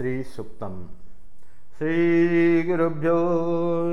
श्रीसुक्तम्। श्रीगुरुभ्यो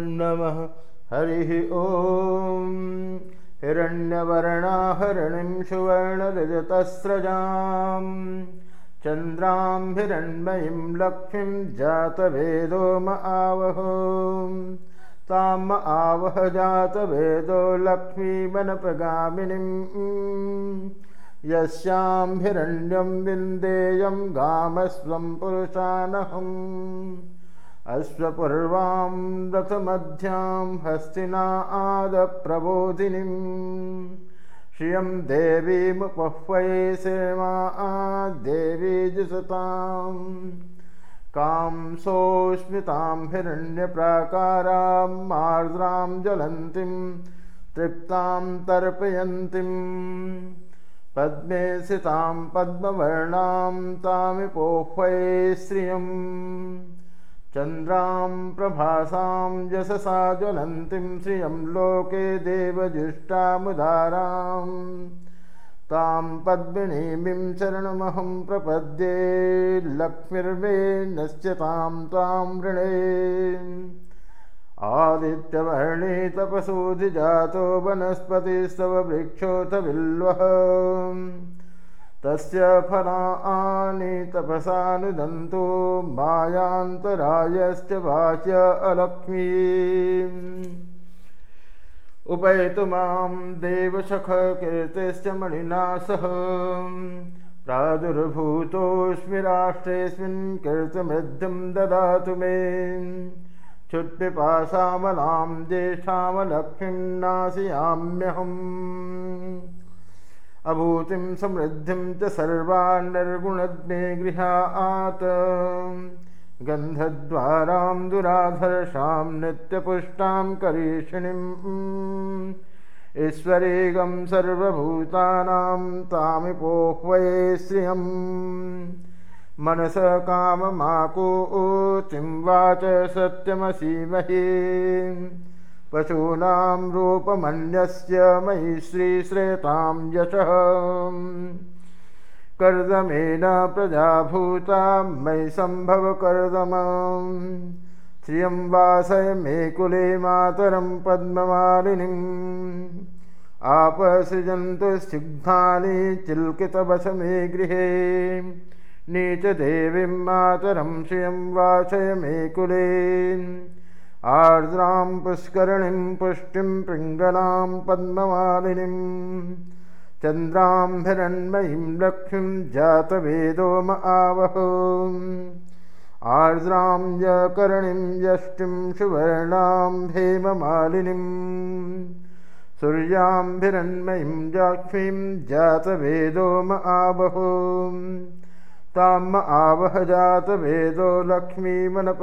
नमः। हरिः ॐ हिरण्यवर्णाहरणिं सुवर्णरजतस्रजां चन्द्रां हिरण्मयीं लक्ष्मीं जातवेदो म आवह। ताम आवह जातवेदो लक्ष्मीमनपगामिनीम् यस्यां हिरण्यं विन्देयं गामस्वं पुरुषानहम्। अश्वपूर्वां रथमध्यां हस्तिना आदप्रबोधिनीं श्रियं देवीमुपह्वये सेवा देवी जुसतां कां सोऽस्मितां हिरण्यप्राकारां मार्द्रां ज्वलन्तीं तृप्तां तर्पयन्तीम् पद्मे सितां पद्मवर्णां तामिपोह्वये श्रियं चन्द्रां प्रभासां यशसा ज्वलन्तीं श्रियं लोके देवजुष्टामुदारां तां पद्मिनीमिं शरणमहं प्रपद्ये लक्ष्मीर्मे नश्यतां तां वृणे आदित्यवर्णे तपसूधिजातो वनस्पतिस्तव वृक्षोऽथ बिल्वः तस्य फलानि तपसानुदन्तो मायान्तरायश्च बाह्य अलक्ष्मी। उपैतु मां देवसखकीर्तिश्च मणिना सह प्रादुर्भूतोऽस्मि राष्ट्रेऽस्मिन् कीर्तिमृद्धिं ददातु मे ज्येष्ठामलक्ष्मीं नाशयाम्यहम् अभूतिं समृद्धिं च सर्वान् निर्गुणद्मे गृहात् गन्धद्वारां दुराधर्षां नित्यपुष्टां करीषिणीम् ईश्वरेगं सर्वभूतानां तामिपोह्वये श्रियम् मनस काममाकोचिं वाच सत्यमसीमहि। पशूनां रूपमन्यस्य मयि श्रीश्रेतां यशः। कर्दमेन प्रजाभूता मयि सम्भवकर्दमं। श्रियं वासय मे कुले मातरं पद्ममालिनीम् आपसृजन्तु सिग्धानि चिल्कितवश मे गृहे नीचदेवीं मातरं श्रियं वाचय मे कुले। आर्द्रां पुष्करणीं पुष्टिं पिङ्गलां पद्ममालिनीं। चन्द्रां हिरण्मयीं लक्ष्मीं जातवेदो म आवह। आर्द्रां यकर्णीं यष्टिं सुवर्णां हेममालिनीं। सूर्यां हिरण्मयीं लक्ष्मीं जातवेदो म आवह ताम् आवह जातवेदो लक्ष्मीमनपगामिनीं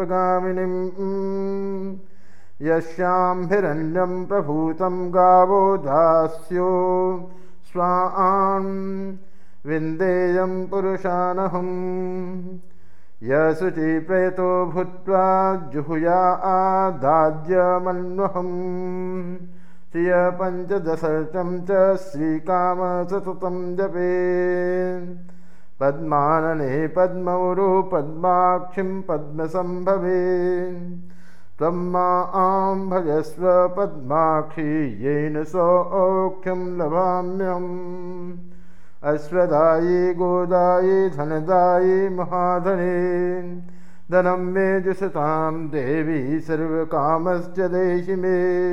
यस्यां हिरण्यं प्रभूतं गावो दास्यो। स्वान् विन्देयं पुरुषानहम्। यशुचिप्रेतो भूत्वा जुहुया आदाज्यमन्वहम् श्रियपञ्चदशर्चं च श्रीकामसततं जपे पद्मानने पद्मौरु पद्माक्षिं पद्मसम्भवे त्वं मा आं भजस्व पद्माक्षी येन सौख्यं लभाम्यम् अश्वदायी गोदायी धनदायी महाधने। धनं मे जुषतां देवी सर्वकामश्च देशि मे।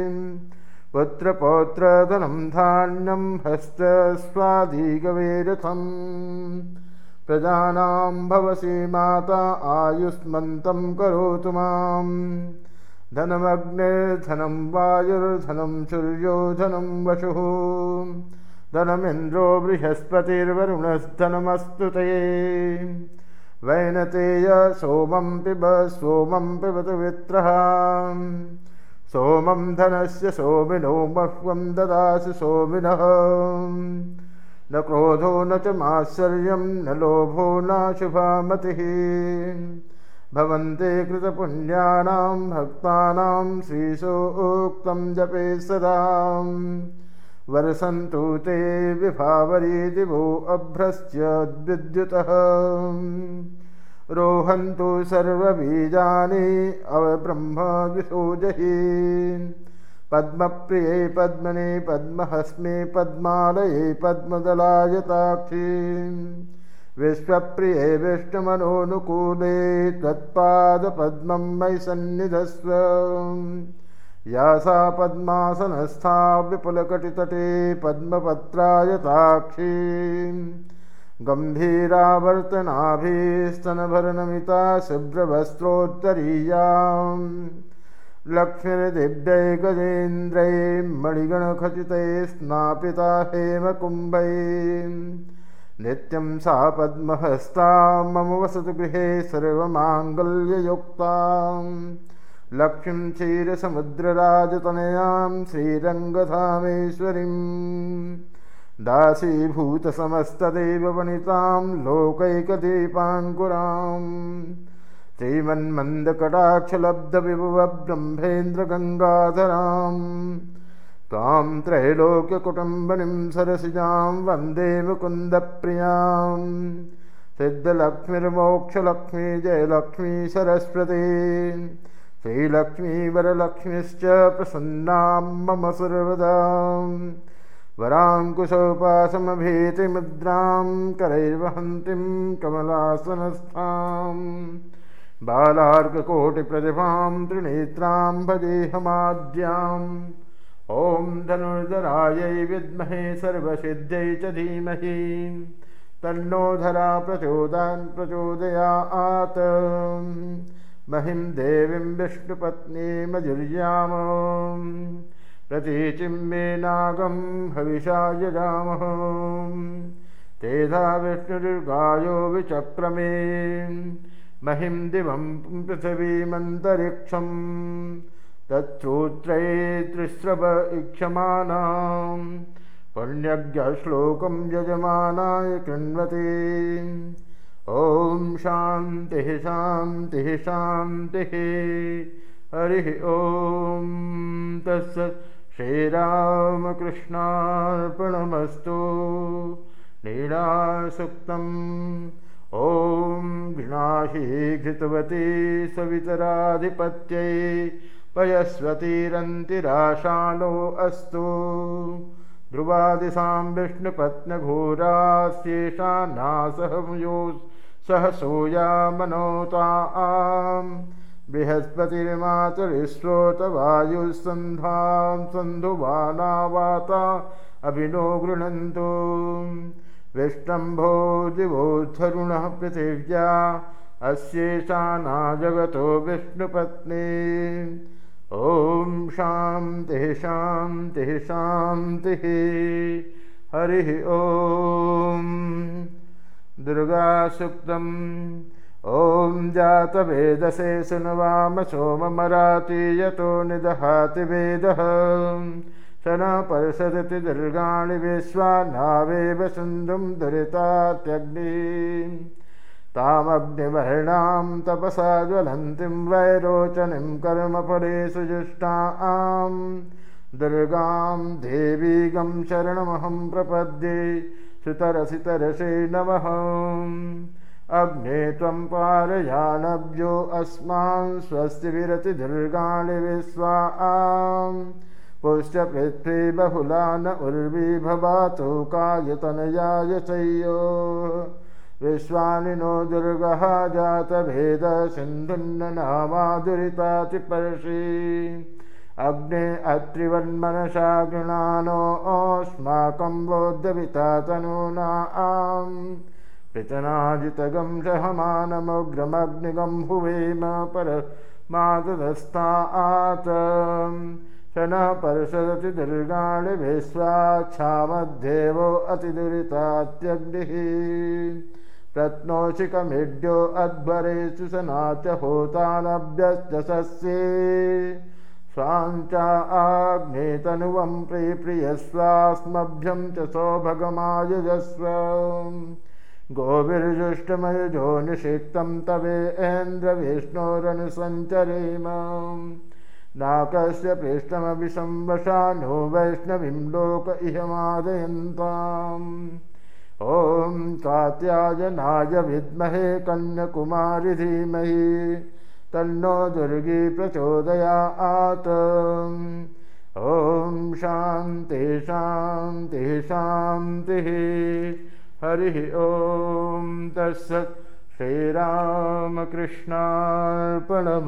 पुत्रपौत्रधनं धान्यं हस्तस्वादिगवेरथम् प्रजानां भवसि माता आयुष्मन्तं करोतु मां धनमग्निर्धनं वायुर्धनं सूर्यो धनं वशुः। धनमिन्द्रो बृहस्पतिर्वरुणस्धनमस्तु ते। वैनतेय सोमं पिब सोमं पिबतु वित्रः। सोमं धनस्य सोमिनो मह्वं ददासि सोमिनः न क्रोधो न च मात्सर्यं न लोभो न शुभा मतिः भवन्ते कृतपुण्यानां भक्तानां श्रीशोक्तं जपे सदा। वर्षन्तु ते विभावरी दिवो अभ्रश्च विद्युतः हन्तु सर्वबीजानि अवब्रह्म पद्मप्रिये पद्मने पद्महस्मे पद्मालये पद्मदलायताक्षी विश्वप्रिये विष्णुमनोनुकूले त्वत्पादपद्मं मयि सन्निधस्व। या सा पद्मासनस्था विपुलकटितटे पद्मपत्रायताक्षी गम्भीरावर्तनाभिस्तनभरनमिता शुभ्रवस्त्रोत्तरीयाम् लक्ष्मीर्दिव्यै गजेन्द्रै मणिगणखचितै स्नापिता हेमकुम्भै। नित्यं सा पद्महस्ता मम वसतु गृहे सर्वमाङ्गल्ययुक्ता लक्ष्मीं क्षीरसमुद्रराजतनयां श्रीरङ्गधामेश्वरीम्। दासीभूतसमस्तदेववनितां लोकैकदीपाङ्कुराम् श्रीमन्मन्दकटाक्षलब्धविभुवब्रह्मेन्द्रगङ्गाधराम् त्वां त्रैलोक्यकुटुम्बनीं सरसिजां वन्दे मुकुन्दप्रियां सिद्धलक्ष्मीर्मोक्षलक्ष्मी जयलक्ष्मी सरस्वती। श्रीलक्ष्मीवरलक्ष्मीश्च प्रसन्नां मम सर्वदा वराङ्कुशोपासमभीतिमुद्रां करैर्वहन्तीं कमलासनस्थाम् बालार्ककोटिप्रतिभां त्रिनेत्रां भजेहमाद्याम् ॐ धनुर्धरायै विद्महे सर्वसिद्ध्यै च धीमहि। तन्नोधरा प्रचोदान् प्रचोदयात्। महिं देवीं विष्णुपत्नीमजुर्याम प्रतीचिं मे नागं हविषा यजामः तेधा विष्णुदुर्गायो विचक्रमे महिं दिवं पृथिवीमन्तरिक्षम् तच्छ्रोत्रे त्रिस्रव इक्षमानां पुण्यज्ञश्लोकं यजमानाय कृण्वते। ॐ शान्तिः शान्तिः शान्तिः। हरिः ॐ तस्य श्रीरामकृष्णार्पणमस्तु। लीलासुक्तम् ॐ घृणाहि घृतवती सवितराधिपत्यै पयस्वतीरन्तिराशानो अस्तु। ध्रुवादिशां विष्णुपत्नघोरास्येषा नासहयो सहसोया मनोता आम्। बृहस्पतिर्मातरिश्रोतवायुस्सन्धां सन्धुवाना वाता अभिनो गृह्णन्तु विष्टम्भो दिवोद्धरुणः पृथिव्या अस्येषा जगतो विष्णुपत्नी। ॐ शान्तिः शान्तिः शान्तिः। हरिः ॐ। दुर्गासुक्तम् ॐ जातवेदसे सुनवाम सोममराति यतो निदहाति वेदः परिषदति दुर्गाणि विश्वा नावेव सिन्धुं दुरितात्यग्नि। तामग्निवर्णां तपसा ज्वलन्तीं वैरोचनीं कर्मफलेषु जुष्टां दुर्गां देवीगं शरणमहं प्रपद्ये सुतरसितरसे नमः। अग्ने त्वं पारयानव्यो अस्मान् स्वस्ति विरति दुर्गाणि विश्वा। आम् पुष्टपृथ्वी बहुला न उर्वी भवातु कायतनयाय चय्यो विश्वानि नो दुर्गः जातभेदसिन्धुन्न नामादुरितातिपर्षि अग्ने अत्रिवन्मनसा गृणानोऽस्माकं बोद्धविता तनूना आम्। पृतनाजितगं सहमानमुग्रमग्निगं हुवेम परमाददस्ता आत न परिषदति दुर्गाणि विश्वाच्छामध्येवो अतिदुरितात्यग्निः। प्रत्नोषिकमिड्यो अध्वरेषु सनाच होतानभ्यश्चसस्ये स्वाञ्चा आग्नेतनुवं प्रियप्रियस्वास्मभ्यं च सौभगमायुजस्व। गोविर्जुष्टमयुजो निषिक्तं तवेन्द्रविष्णोरनुसञ्चरेम नाकस्य पृष्ठमपि संवशानो वैष्णवीं लोक इह मादयन्ताम् ॐ कात्यायनाय विद्महे कन्यकुमारि धीमहि। तन्नो दुर्गी प्रचोदयात्। ॐ शान्ति शान्ति शान्तिः। हरिः ॐ तत्सत् श्रीरामकृष्णार्पणम्